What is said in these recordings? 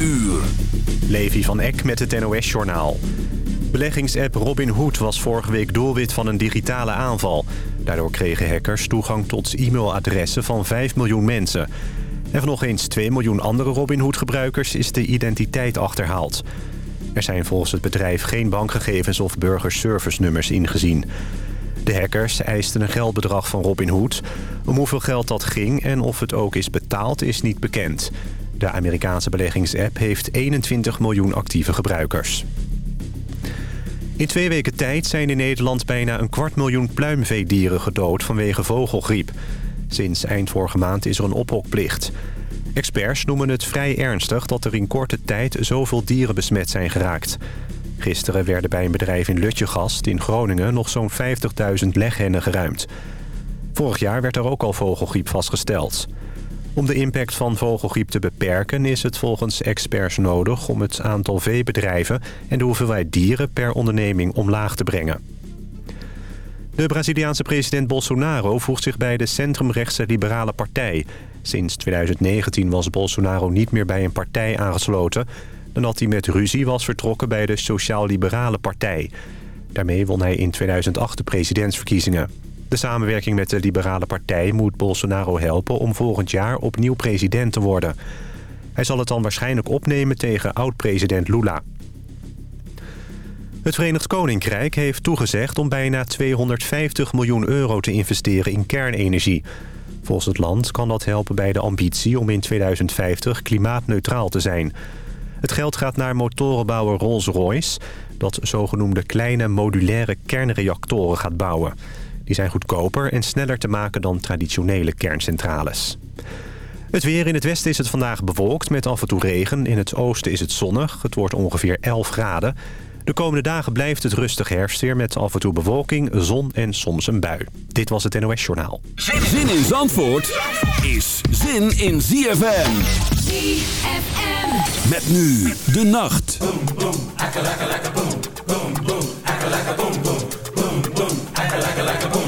uur. Levi van Eck met het NOS-journaal. Beleggingsapp Robinhood was vorige week doelwit van een digitale aanval. Daardoor kregen hackers toegang tot e-mailadressen van 5 miljoen mensen. En van nog eens 2 miljoen andere Robinhood-gebruikers is de identiteit achterhaald. Er zijn volgens het bedrijf geen bankgegevens of burgerservice-nummers ingezien. De hackers eisten een geldbedrag van Robinhood. Om hoeveel geld dat ging en of het ook is betaald is niet bekend. De Amerikaanse beleggingsapp heeft 21 miljoen actieve gebruikers. In twee weken tijd zijn in Nederland bijna een kwart miljoen pluimveedieren gedood vanwege vogelgriep. Sinds eind vorige maand is er een ophokplicht. Experts noemen het vrij ernstig dat er in korte tijd zoveel dieren besmet zijn geraakt. Gisteren werden bij een bedrijf in Lutjegast in Groningen nog zo'n 50.000 leghennen geruimd. Vorig jaar werd er ook al vogelgriep vastgesteld. Om de impact van vogelgriep te beperken is het volgens experts nodig... om het aantal veebedrijven en de hoeveelheid dieren per onderneming omlaag te brengen. De Braziliaanse president Bolsonaro voegt zich bij de centrumrechtse Liberale Partij. Sinds 2019 was Bolsonaro niet meer bij een partij aangesloten... nadat hij met ruzie was vertrokken bij de Sociaal-Liberale Partij. Daarmee won hij in 2008 de presidentsverkiezingen. De samenwerking met de Liberale Partij moet Bolsonaro helpen om volgend jaar opnieuw president te worden. Hij zal het dan waarschijnlijk opnemen tegen oud-president Lula. Het Verenigd Koninkrijk heeft toegezegd om bijna 250 miljoen euro te investeren in kernenergie. Volgens het land kan dat helpen bij de ambitie om in 2050 klimaatneutraal te zijn. Het geld gaat naar motorenbouwer Rolls-Royce... dat zogenoemde kleine modulaire kernreactoren gaat bouwen. Die zijn goedkoper en sneller te maken dan traditionele kerncentrales. Het weer in het westen is het vandaag bewolkt met af en toe regen. In het oosten is het zonnig. Het wordt ongeveer 11 graden. De komende dagen blijft het rustig herfstweer met af en toe bewolking, zon en soms een bui. Dit was het NOS Journaal. Zin in Zandvoort is zin in ZFM. ZFM. Met nu de nacht. like a boom.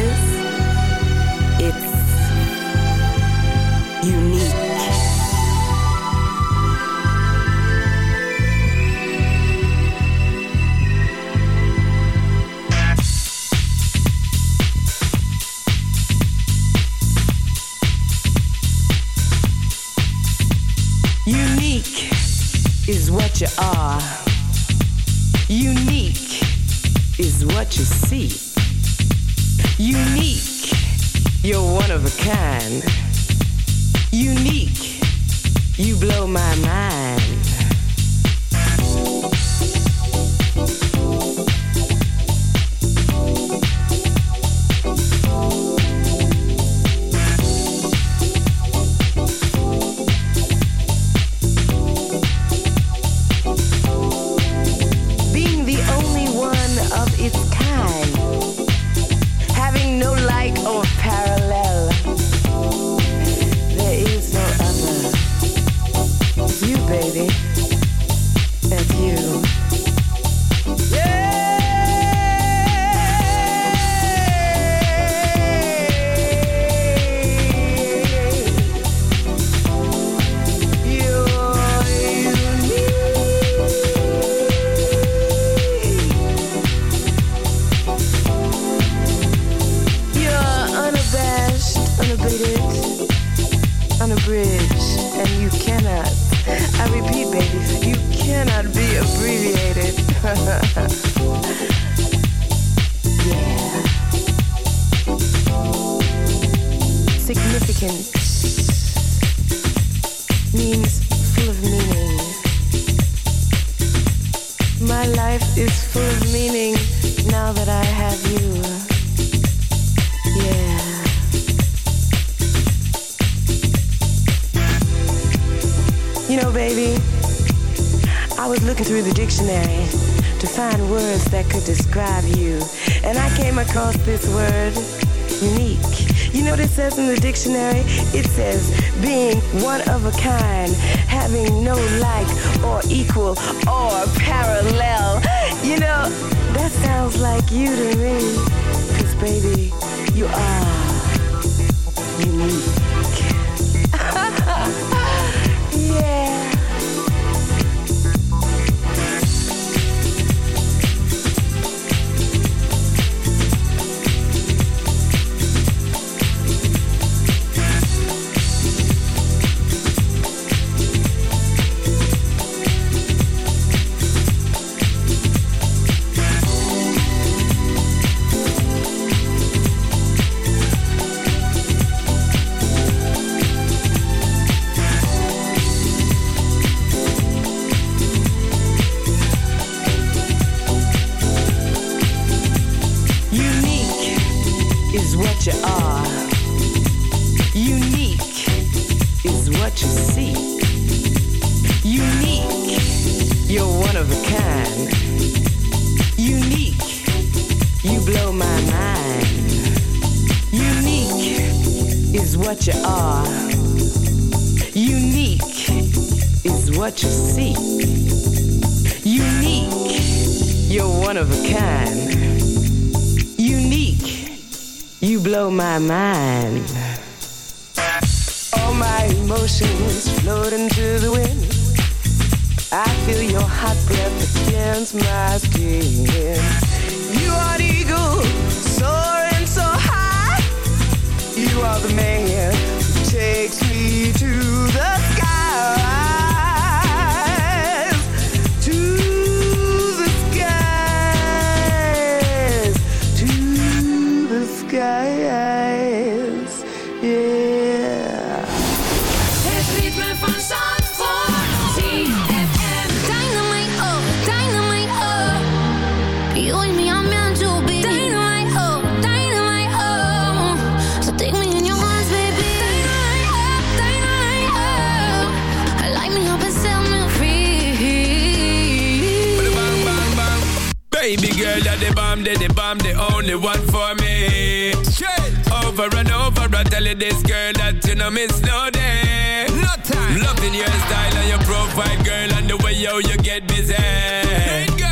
Over. I tell you this girl that you know miss no day. No time. Loving your style and your profile, girl, and the way yo you get busy.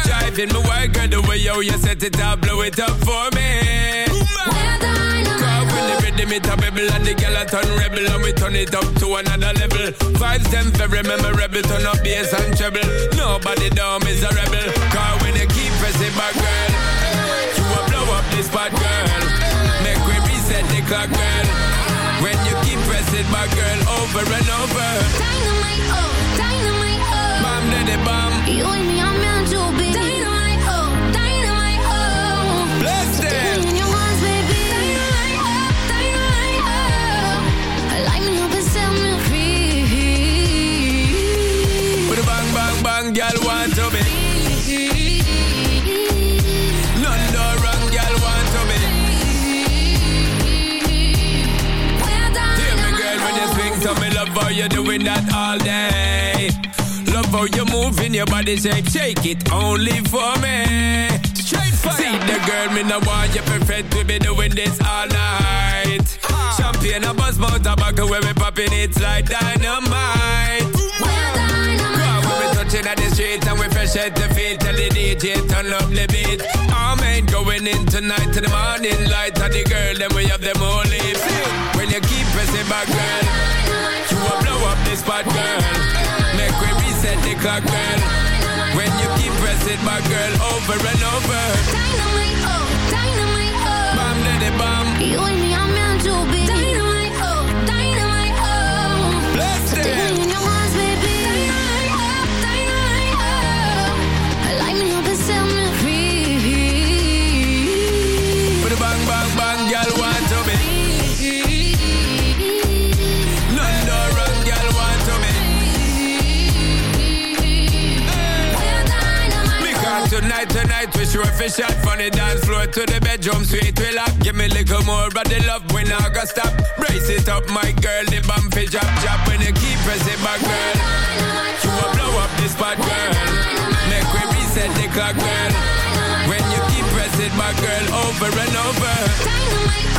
Driving me wild, girl, the way yo you set it up, blow it up for me. Cause when the rhythm it a bubble and the girl a turn rebel and we turn it up to another level. Vibes them very memorable, turn up bass and treble. Nobody down is a rebel. Cause when you keep pressing back, girl, you will blow up this spot, girl. Make we reset the clock, girl. When you keep pressing back, girl, over and over. Dynamite, oh, dynamite, oh. Bam, daddy, bam. You and me are meant to be. Dynamite, oh, dynamite, oh. Bless Take them. me in your arms, baby. Dynamite, oh, dynamite, oh. Light me up and set me free. With a bang, bang, bang, girl want doing that all day. Love how you moving your body shape, shake it only for me. Straight fire. See the girl, me no want you perfect, we be doing this all night. Champagne, a buzz, mouth, tobacco, when we popping it's like dynamite. Girl, when we touching at the street and we fresh at the feet, tell the DJ turn up the beat. All men going in tonight to the morning light, and the girl then we have them all lips. The clock, girl. When you keep pressing back, girl, over and over. Sure fish shot from the dance floor to the bedroom sweet. We lock, give me a little more of the love when I got stop. Brace it up, my girl, the bump fi drop, drop. When you keep pressing back, girl, you will blow up this spot, girl. Make we reset the clock, girl. When you keep pressing back, girl, over and over. Dynamite,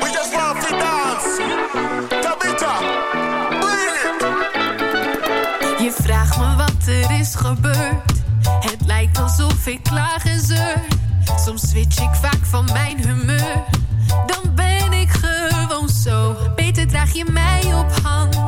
We just love to dance. Tabita. Je vraagt me wat er is gebeurd. Het lijkt alsof ik klaag en zeur. Soms switch ik vaak van mijn humeur. Dan ben ik gewoon zo. Beter draag je mij op hand.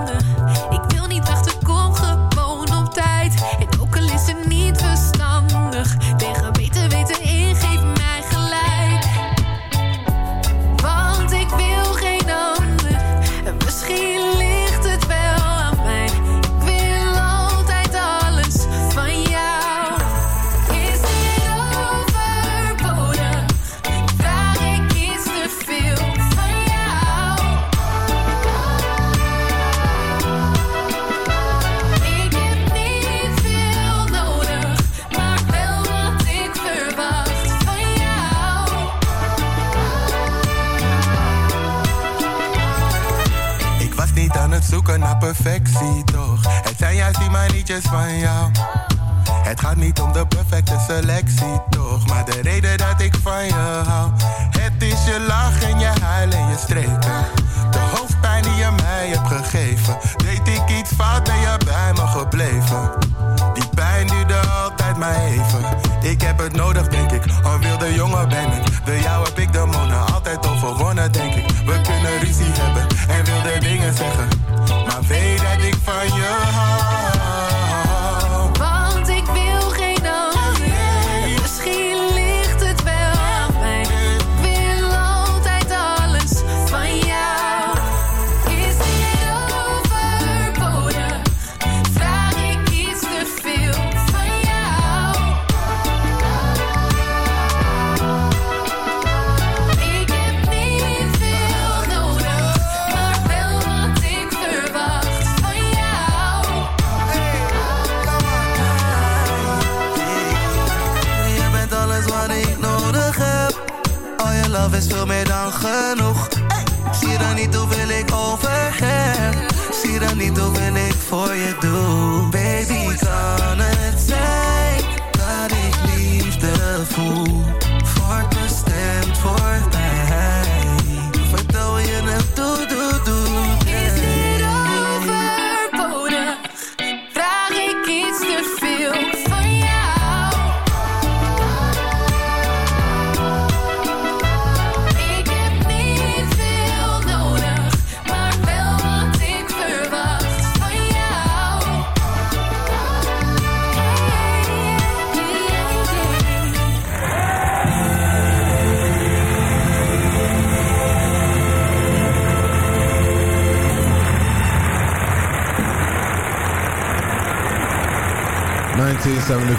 perfectie toch? Het zijn juist die manietjes van jou. Het gaat niet om de perfecte selectie toch? Maar de reden dat ik van je hou. Het is je lach en je huil en je streken. De hoofdpijn die je mij hebt gegeven. Weet ik iets fout en je bij me gebleven mij even. Ik heb het nodig, denk ik. Een wilde jongen ben ik. De jou heb ik de monen altijd overwonnen, denk ik. We kunnen ruzie hebben en wilde dingen zeggen. Maar weet dat ik van je hou.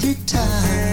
hold time.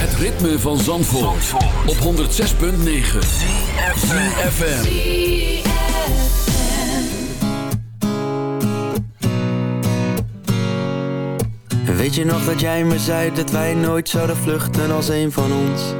Het ritme van Zandvoort, op 106.9 CFM Weet je nog dat jij me zei dat wij nooit zouden vluchten als een van ons?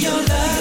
Your love.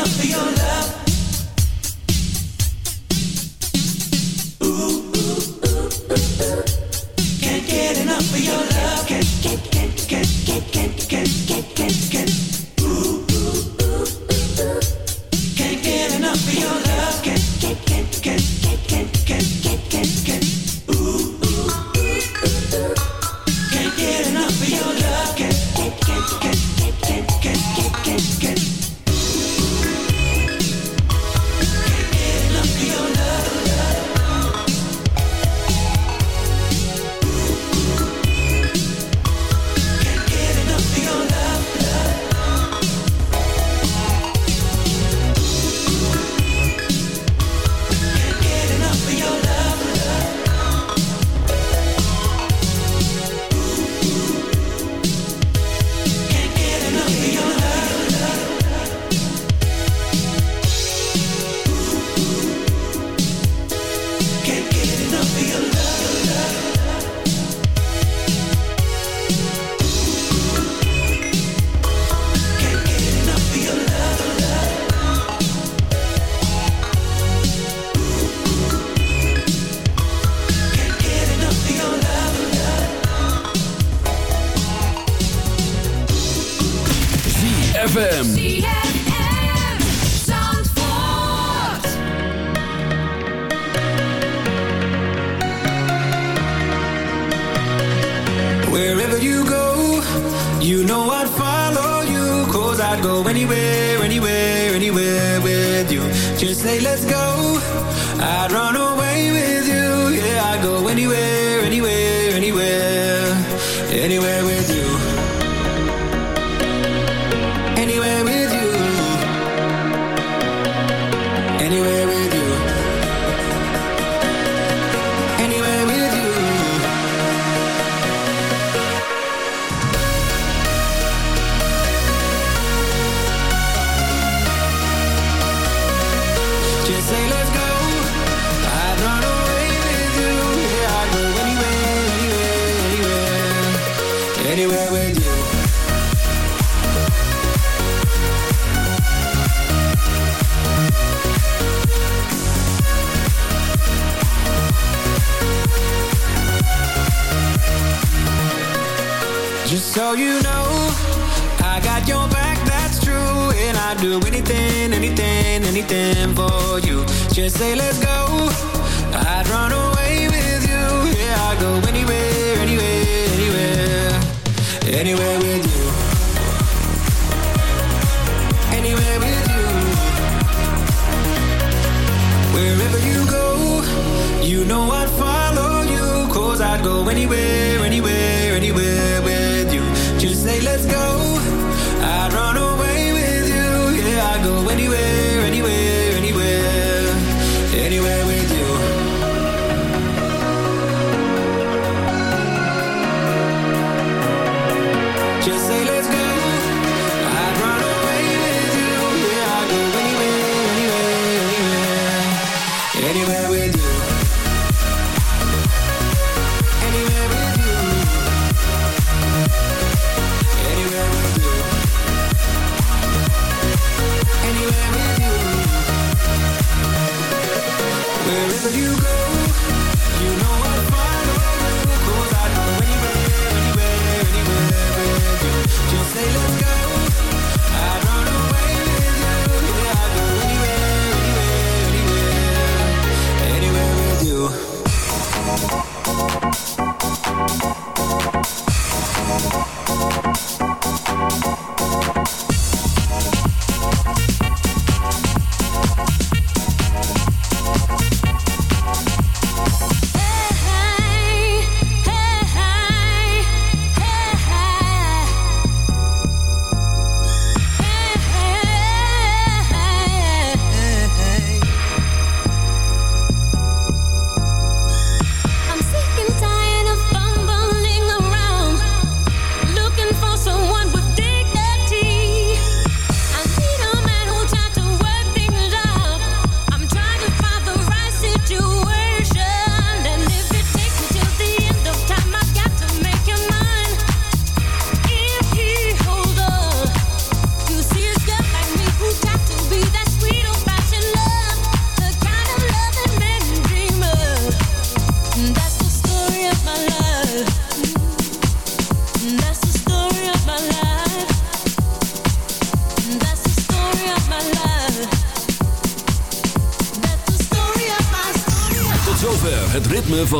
Enough of your love.